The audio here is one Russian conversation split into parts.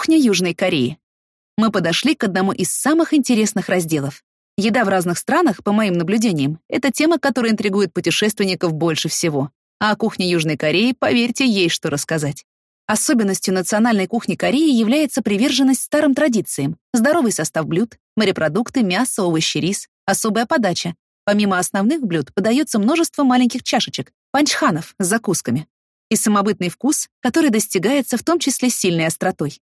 Кухня Южной Кореи. Мы подошли к одному из самых интересных разделов. Еда в разных странах, по моим наблюдениям, это тема, которая интригует путешественников больше всего. А о кухне Южной Кореи, поверьте, есть что рассказать. Особенностью национальной кухни Кореи является приверженность старым традициям, здоровый состав блюд, морепродукты, мясо, овощи, рис, особая подача. Помимо основных блюд подается множество маленьких чашечек, панчханов с закусками. И самобытный вкус, который достигается в том числе сильной остротой.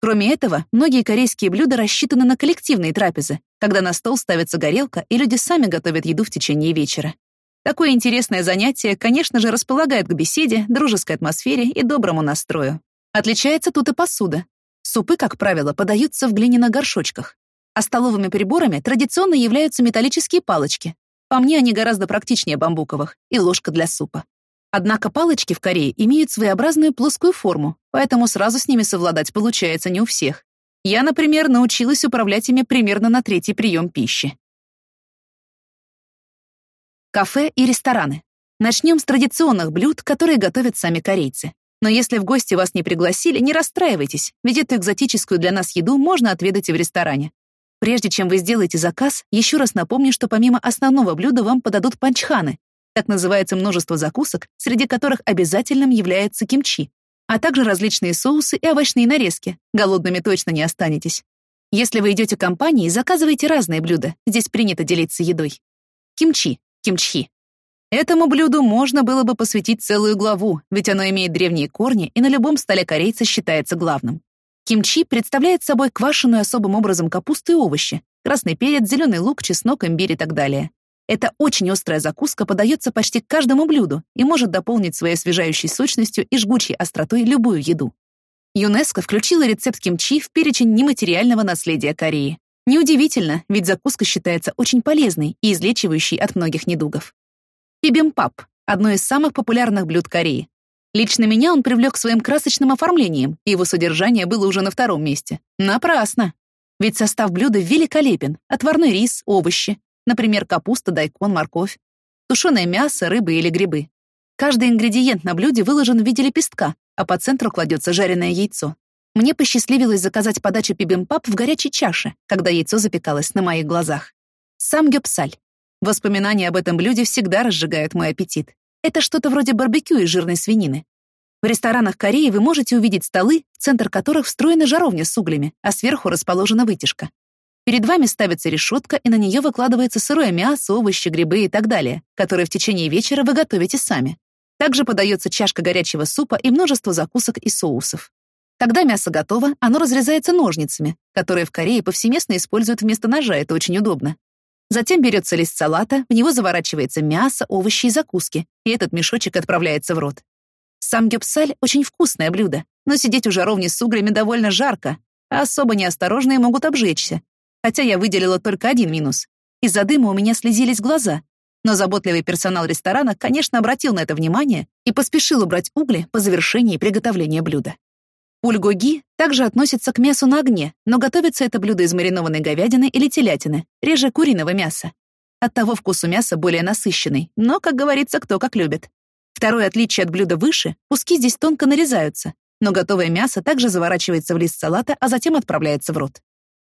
Кроме этого, многие корейские блюда рассчитаны на коллективные трапезы, когда на стол ставится горелка, и люди сами готовят еду в течение вечера. Такое интересное занятие, конечно же, располагает к беседе, дружеской атмосфере и доброму настрою. Отличается тут и посуда. Супы, как правило, подаются в глиняных горшочках. А столовыми приборами традиционно являются металлические палочки. По мне, они гораздо практичнее бамбуковых, и ложка для супа. Однако палочки в Корее имеют своеобразную плоскую форму, поэтому сразу с ними совладать получается не у всех. Я, например, научилась управлять ими примерно на третий прием пищи. Кафе и рестораны. Начнем с традиционных блюд, которые готовят сами корейцы. Но если в гости вас не пригласили, не расстраивайтесь, ведь эту экзотическую для нас еду можно отведать и в ресторане. Прежде чем вы сделаете заказ, еще раз напомню, что помимо основного блюда вам подадут панчханы. Так называется множество закусок, среди которых обязательным является кимчи, а также различные соусы и овощные нарезки. Голодными точно не останетесь. Если вы идете компанией, заказывайте разные блюда. Здесь принято делиться едой. Кимчи кимчхи. Этому блюду можно было бы посвятить целую главу, ведь оно имеет древние корни и на любом столе корейца считается главным. Кимчи представляет собой квашеную особым образом капусту и овощи, красный перец, зеленый лук, чеснок, имбирь и так далее. Эта очень острая закуска подается почти к каждому блюду и может дополнить своей освежающей сочностью и жгучей остротой любую еду. ЮНЕСКО включила рецепт кимчи в перечень нематериального наследия Кореи. Неудивительно, ведь закуска считается очень полезной и излечивающей от многих недугов. Бибимпап — одно из самых популярных блюд Кореи. Лично меня он привлек своим красочным оформлением, и его содержание было уже на втором месте. Напрасно. Ведь состав блюда великолепен. Отварной рис, овощи, например, капуста, дайкон, морковь, тушеное мясо, рыба или грибы. Каждый ингредиент на блюде выложен в виде лепестка, а по центру кладется жареное яйцо. Мне посчастливилось заказать подачу пибимпап в горячей чаше, когда яйцо запекалось на моих глазах. Сам гёпсаль. Воспоминания об этом блюде всегда разжигают мой аппетит. Это что-то вроде барбекю из жирной свинины. В ресторанах Кореи вы можете увидеть столы, в центр которых встроена жаровня с углями, а сверху расположена вытяжка. Перед вами ставится решетка, и на нее выкладывается сырое мясо, овощи, грибы и так далее, которые в течение вечера вы готовите сами. Также подается чашка горячего супа и множество закусок и соусов. Когда мясо готово, оно разрезается ножницами, которые в Корее повсеместно используют вместо ножа, это очень удобно. Затем берется лист салата, в него заворачивается мясо, овощи и закуски, и этот мешочек отправляется в рот. Сам гёпсаль — очень вкусное блюдо, но сидеть у жаровни с углями довольно жарко, а особо неосторожные могут обжечься. Хотя я выделила только один минус. Из-за дыма у меня слезились глаза, но заботливый персонал ресторана, конечно, обратил на это внимание и поспешил убрать угли по завершении приготовления блюда. Пульгоги также относится к мясу на огне, но готовится это блюдо из маринованной говядины или телятины, реже куриного мяса. Оттого вкус у мяса более насыщенный, но, как говорится, кто как любит. Второе отличие от блюда выше — куски здесь тонко нарезаются, но готовое мясо также заворачивается в лист салата, а затем отправляется в рот.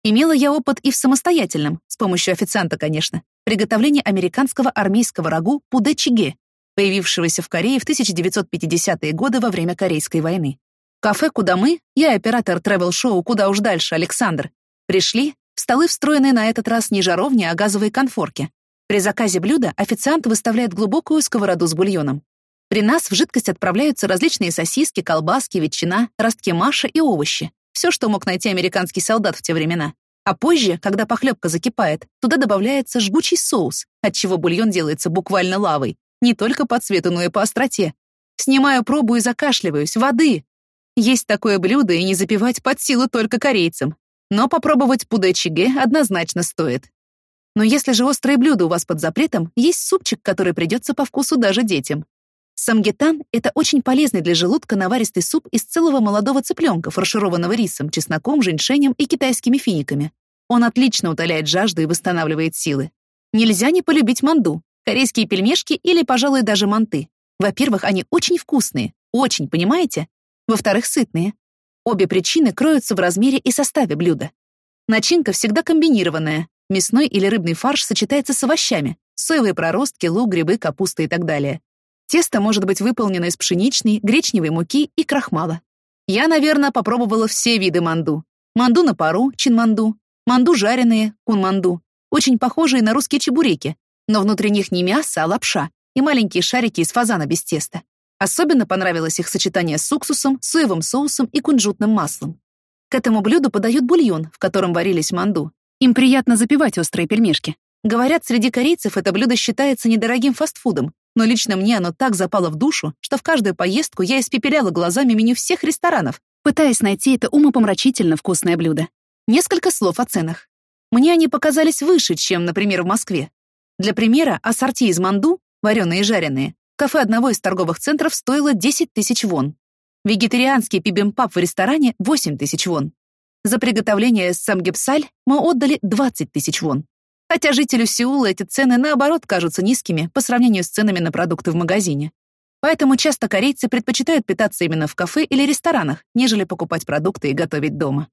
Имела я опыт и в самостоятельном, с помощью официанта, конечно, приготовлении американского армейского рагу пуде-чиге, появившегося в Корее в 1950-е годы во время Корейской войны. Кафе, куда мы, я оператор тревел-шоу «Куда уж дальше» Александр, пришли, в столы встроенные на этот раз не жаровни, а газовые конфорки. При заказе блюда официант выставляет глубокую сковороду с бульоном. При нас в жидкость отправляются различные сосиски, колбаски, ветчина, ростки маши и овощи. Все, что мог найти американский солдат в те времена. А позже, когда похлебка закипает, туда добавляется жгучий соус, отчего бульон делается буквально лавой. Не только по цвету, но и по остроте. Снимаю пробу и закашливаюсь. Воды! Есть такое блюдо и не запивать под силу только корейцам. Но попробовать пудэ-чиге однозначно стоит. Но если же острые блюда у вас под запретом, есть супчик, который придется по вкусу даже детям. Самгетан — это очень полезный для желудка наваристый суп из целого молодого цыпленка, фаршированного рисом, чесноком, женьшенем и китайскими финиками. Он отлично утоляет жажду и восстанавливает силы. Нельзя не полюбить манду, корейские пельмешки или, пожалуй, даже манты. Во-первых, они очень вкусные, очень, понимаете? Во-вторых, сытные. Обе причины кроются в размере и составе блюда. Начинка всегда комбинированная. Мясной или рыбный фарш сочетается с овощами, соевые проростки, лук, грибы, капуста и так далее. Тесто может быть выполнено из пшеничной, гречневой муки и крахмала. Я, наверное, попробовала все виды манду. Манду на пару, чинманду, манду жареные, кунманду, очень похожие на русские чебуреки, но внутри них не мясо, а лапша и маленькие шарики из фазана без теста. Особенно понравилось их сочетание с уксусом, соевым соусом и кунжутным маслом. К этому блюду подают бульон, в котором варились манду. Им приятно запивать острые пельмешки. Говорят, среди корейцев это блюдо считается недорогим фастфудом, но лично мне оно так запало в душу, что в каждую поездку я испепеляла глазами меню всех ресторанов, пытаясь найти это умопомрачительно вкусное блюдо. Несколько слов о ценах. Мне они показались выше, чем, например, в Москве. Для примера, ассорти из манду, вареные и жареные, кафе одного из торговых центров стоило 10 тысяч вон. Вегетарианский пибимпап в ресторане — 8 тысяч вон. За приготовление самгепсаль мы отдали 20 тысяч вон. Хотя жителю Сеула эти цены, наоборот, кажутся низкими по сравнению с ценами на продукты в магазине. Поэтому часто корейцы предпочитают питаться именно в кафе или ресторанах, нежели покупать продукты и готовить дома.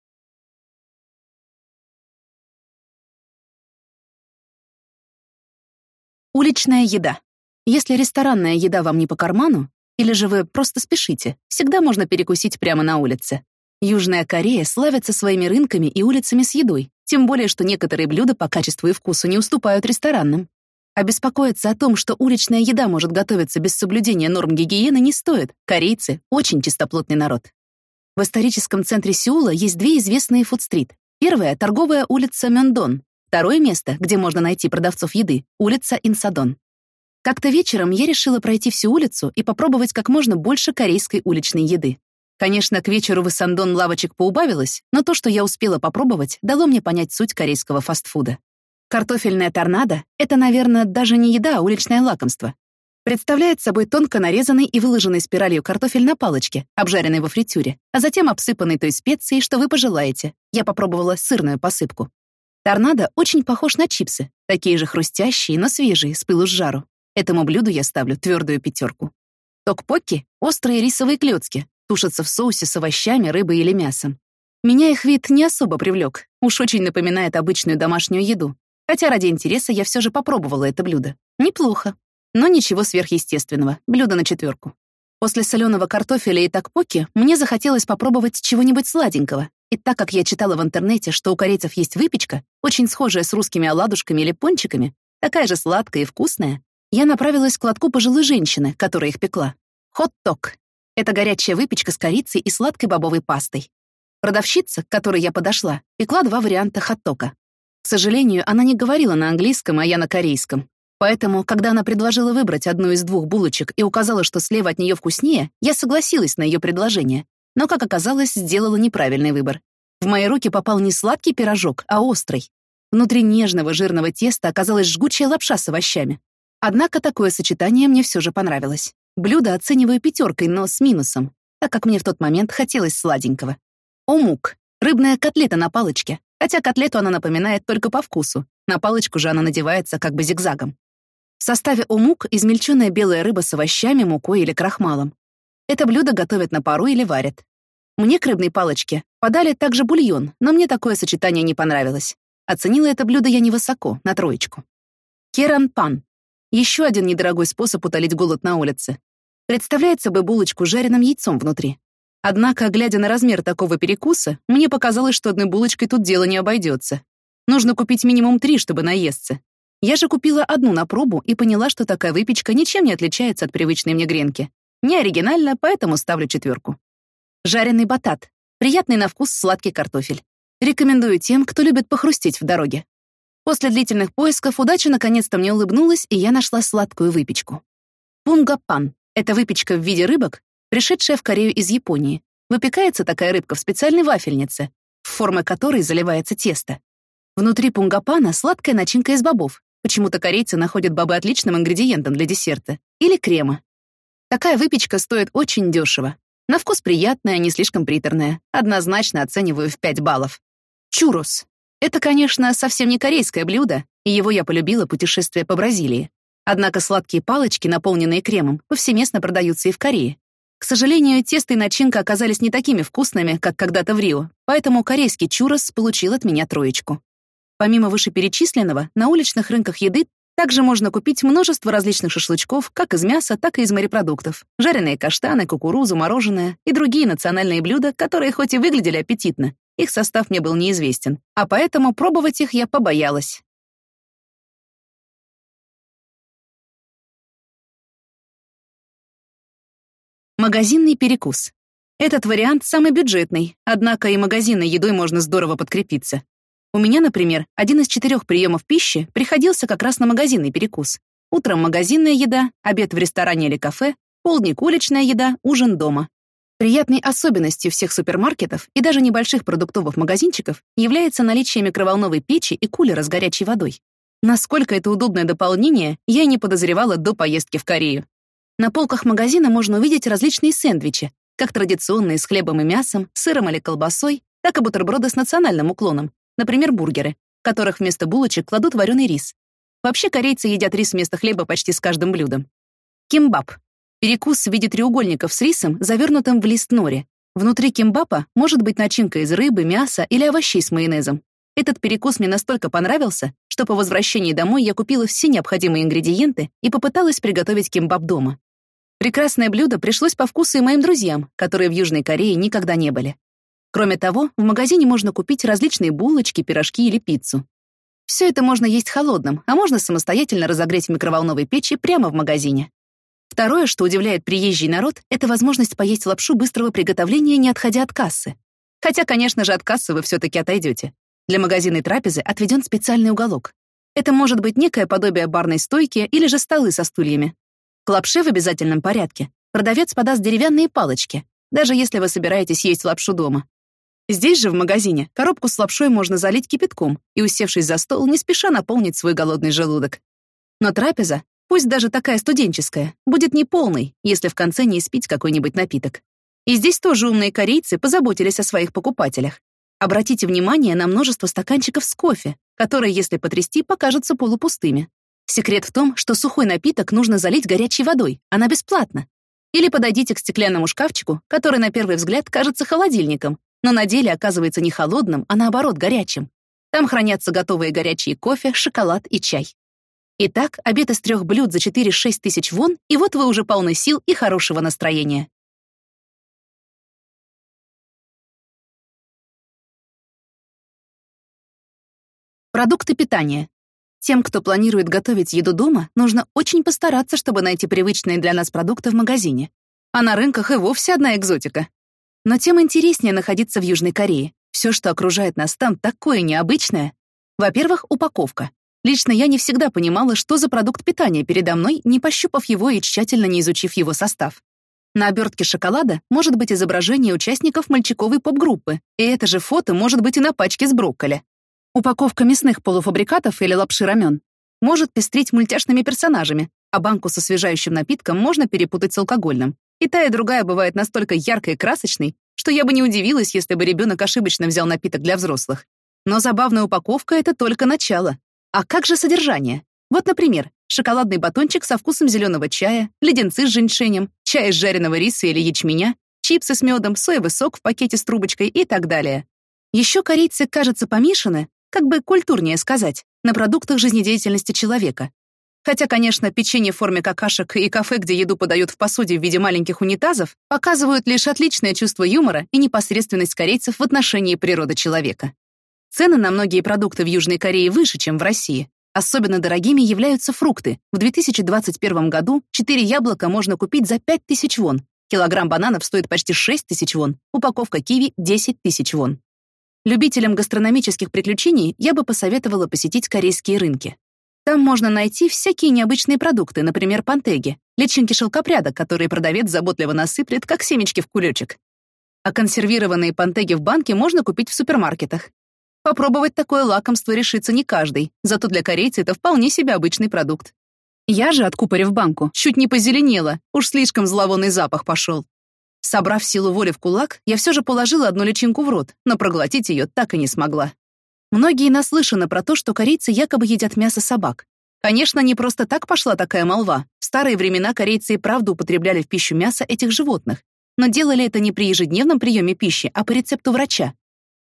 Уличная еда. Если ресторанная еда вам не по карману, или же вы просто спешите, всегда можно перекусить прямо на улице. Южная Корея славится своими рынками и улицами с едой, тем более, что некоторые блюда по качеству и вкусу не уступают ресторанным. А беспокоиться о том, что уличная еда может готовиться без соблюдения норм гигиены, не стоит. Корейцы — очень чистоплотный народ. В историческом центре Сеула есть две известные фудстрит. Первая — торговая улица Мёндон. Второе место, где можно найти продавцов еды — улица Инсадон. Как-то вечером я решила пройти всю улицу и попробовать как можно больше корейской уличной еды. Конечно, к вечеру в Исандон лавочек поубавилось, но то, что я успела попробовать, дало мне понять суть корейского фастфуда. Картофельная торнадо — это, наверное, даже не еда, а уличное лакомство. Представляет собой тонко нарезанный и выложенный спиралью картофель на палочке, обжаренный во фритюре, а затем обсыпанный той специей, что вы пожелаете. Я попробовала сырную посыпку. Торнадо очень похож на чипсы, такие же хрустящие, но свежие, с пылу с жару. Этому блюду я ставлю твердую пятерку. Токпокки — острые рисовые клетки, тушатся в соусе с овощами, рыбой или мясом. Меня их вид не особо привлек, уж очень напоминает обычную домашнюю еду. Хотя ради интереса я все же попробовала это блюдо. Неплохо. Но ничего сверхъестественного. Блюдо на четверку. После соленого картофеля и такпоки мне захотелось попробовать чего-нибудь сладенького. И так как я читала в интернете, что у корейцев есть выпечка, очень схожая с русскими оладушками или пончиками, такая же сладкая и вкусная, я направилась к лотку пожилой женщины, которая их пекла. Хот-ток это горячая выпечка с корицей и сладкой бобовой пастой. Продавщица, к которой я подошла, пекла два варианта хот-тока. К сожалению, она не говорила на английском, а я на корейском. Поэтому, когда она предложила выбрать одну из двух булочек и указала, что слева от нее вкуснее, я согласилась на ее предложение, но, как оказалось, сделала неправильный выбор. В мои руки попал не сладкий пирожок, а острый. Внутри нежного жирного теста оказалась жгучая лапша с овощами. Однако такое сочетание мне все же понравилось. Блюдо оцениваю пятеркой, но с минусом, так как мне в тот момент хотелось сладенького. Омук — рыбная котлета на палочке, хотя котлету она напоминает только по вкусу. На палочку же она надевается как бы зигзагом. В составе омук измельченная белая рыба с овощами, мукой или крахмалом. Это блюдо готовят на пару или варят. Мне к рыбной палочке подали также бульон, но мне такое сочетание не понравилось. Оценила это блюдо я невысоко, на троечку. Керан пан. Еще один недорогой способ утолить голод на улице представляет собой булочку с жареным яйцом внутри. Однако, глядя на размер такого перекуса, мне показалось, что одной булочкой тут дело не обойдется. Нужно купить минимум три, чтобы наесться. Я же купила одну на пробу и поняла, что такая выпечка ничем не отличается от привычной мне гренки. Не оригинально, поэтому ставлю четверку. Жареный батат. Приятный на вкус сладкий картофель. Рекомендую тем, кто любит похрустеть в дороге. После длительных поисков удача наконец-то мне улыбнулась, и я нашла сладкую выпечку. Пунгапан это выпечка в виде рыбок, пришедшая в Корею из Японии. Выпекается такая рыбка в специальной вафельнице, в формы которой заливается тесто. Внутри пунгапана сладкая начинка из бобов. Почему-то корейцы находят бобы отличным ингредиентом для десерта. Или крема. Такая выпечка стоит очень дешево. На вкус приятная, не слишком приторная. Однозначно оцениваю в 5 баллов. Чурос. Это, конечно, совсем не корейское блюдо, и его я полюбила путешествие по Бразилии. Однако сладкие палочки, наполненные кремом, повсеместно продаются и в Корее. К сожалению, тесто и начинка оказались не такими вкусными, как когда-то в Рио, поэтому корейский чурос получил от меня троечку. Помимо вышеперечисленного, на уличных рынках еды также можно купить множество различных шашлычков, как из мяса, так и из морепродуктов. Жареные каштаны, кукурузу, мороженое и другие национальные блюда, которые хоть и выглядели аппетитно, их состав мне был неизвестен, а поэтому пробовать их я побоялась. Магазинный перекус. Этот вариант самый бюджетный, однако и магазинной едой можно здорово подкрепиться. У меня, например, один из четырех приемов пищи приходился как раз на магазинный перекус. Утром магазинная еда, обед в ресторане или кафе, полдник уличная еда, ужин дома. Приятной особенностью всех супермаркетов и даже небольших продуктовых магазинчиков является наличие микроволновой печи и кулера с горячей водой. Насколько это удобное дополнение, я и не подозревала до поездки в Корею. На полках магазина можно увидеть различные сэндвичи, как традиционные с хлебом и мясом, сыром или колбасой, так и бутерброды с национальным уклоном, Например, бургеры, в которых вместо булочек кладут вареный рис. Вообще корейцы едят рис вместо хлеба почти с каждым блюдом. Кимбап. Перекус в виде треугольников с рисом, завернутым в лист нори. Внутри кимбапа может быть начинка из рыбы, мяса или овощей с майонезом. Этот перекус мне настолько понравился, что по возвращении домой я купила все необходимые ингредиенты и попыталась приготовить кимбап дома. Прекрасное блюдо пришлось по вкусу и моим друзьям, которые в Южной Корее никогда не были. Кроме того, в магазине можно купить различные булочки, пирожки или пиццу. Все это можно есть холодным, а можно самостоятельно разогреть в микроволновой печи прямо в магазине. Второе, что удивляет приезжий народ, это возможность поесть лапшу быстрого приготовления, не отходя от кассы. Хотя, конечно же, от кассы вы все-таки отойдете. Для магазинной трапезы отведен специальный уголок. Это может быть некое подобие барной стойки или же столы со стульями. К лапше в обязательном порядке продавец подаст деревянные палочки, даже если вы собираетесь есть лапшу дома. Здесь же, в магазине, коробку с лапшой можно залить кипятком и, усевшись за стол, не спеша наполнить свой голодный желудок. Но трапеза, пусть даже такая студенческая, будет неполной, если в конце не испить какой-нибудь напиток. И здесь тоже умные корейцы позаботились о своих покупателях. Обратите внимание на множество стаканчиков с кофе, которые, если потрясти, покажутся полупустыми. Секрет в том, что сухой напиток нужно залить горячей водой, она бесплатна. Или подойдите к стеклянному шкафчику, который на первый взгляд кажется холодильником, но на деле оказывается не холодным, а наоборот горячим. Там хранятся готовые горячие кофе, шоколад и чай. Итак, обед из трех блюд за 4-6 тысяч вон, и вот вы уже полны сил и хорошего настроения. Продукты питания. Тем, кто планирует готовить еду дома, нужно очень постараться, чтобы найти привычные для нас продукты в магазине. А на рынках и вовсе одна экзотика. Но тем интереснее находиться в Южной Корее. Все, что окружает нас там, такое необычное. Во-первых, упаковка. Лично я не всегда понимала, что за продукт питания передо мной, не пощупав его и тщательно не изучив его состав. На обертке шоколада может быть изображение участников мальчиковой поп-группы, и это же фото может быть и на пачке с брокколи. Упаковка мясных полуфабрикатов или лапши рамен может пестрить мультяшными персонажами, а банку со освежающим напитком можно перепутать с алкогольным. И та, и другая бывает настолько яркой и красочной, что я бы не удивилась, если бы ребенок ошибочно взял напиток для взрослых. Но забавная упаковка — это только начало. А как же содержание? Вот, например, шоколадный батончик со вкусом зеленого чая, леденцы с женьшенем, чай из жареного риса или ячменя, чипсы с медом, соевый сок в пакете с трубочкой и так далее. Еще корейцы, кажется, помешаны, как бы культурнее сказать, на продуктах жизнедеятельности человека. Хотя, конечно, печенье в форме какашек и кафе, где еду подают в посуде в виде маленьких унитазов, показывают лишь отличное чувство юмора и непосредственность корейцев в отношении природы человека. Цены на многие продукты в Южной Корее выше, чем в России. Особенно дорогими являются фрукты. В 2021 году 4 яблока можно купить за 5 тысяч вон, килограмм бананов стоит почти 6 тысяч вон, упаковка киви — 10 тысяч вон. Любителям гастрономических приключений я бы посоветовала посетить корейские рынки. Там можно найти всякие необычные продукты, например, пантеги, личинки шелкопряда, которые продавец заботливо насыплет, как семечки в кулечек. А консервированные пантеги в банке можно купить в супермаркетах. Попробовать такое лакомство решится не каждый, зато для корейца это вполне себе обычный продукт. Я же, откупорив банку, чуть не позеленела, уж слишком зловонный запах пошел. Собрав силу воли в кулак, я все же положила одну личинку в рот, но проглотить ее так и не смогла. Многие наслышаны про то, что корейцы якобы едят мясо собак. Конечно, не просто так пошла такая молва. В старые времена корейцы и правда употребляли в пищу мясо этих животных, но делали это не при ежедневном приеме пищи, а по рецепту врача.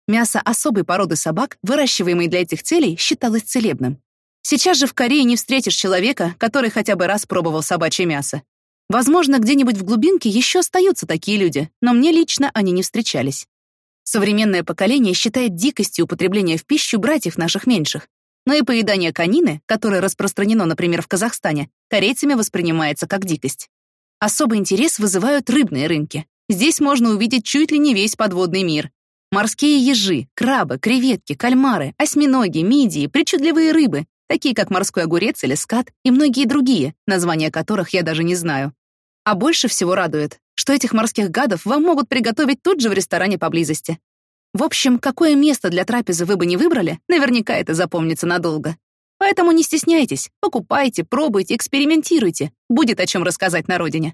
Мясо особой породы собак, выращиваемой для этих целей, считалось целебным. Сейчас же в Корее не встретишь человека, который хотя бы раз пробовал собачье мясо. Возможно, где-нибудь в глубинке еще остаются такие люди, но мне лично они не встречались. Современное поколение считает дикостью употребления в пищу братьев наших меньших, но и поедание конины, которое распространено, например, в Казахстане, корейцами воспринимается как дикость. Особый интерес вызывают рыбные рынки. Здесь можно увидеть чуть ли не весь подводный мир. Морские ежи, крабы, креветки, кальмары, осьминоги, мидии, причудливые рыбы, такие как морской огурец или скат, и многие другие, названия которых я даже не знаю. А больше всего радует, что этих морских гадов вам могут приготовить тут же в ресторане поблизости. В общем, какое место для трапезы вы бы не выбрали, наверняка это запомнится надолго. Поэтому не стесняйтесь, покупайте, пробуйте, экспериментируйте. Будет о чем рассказать на родине.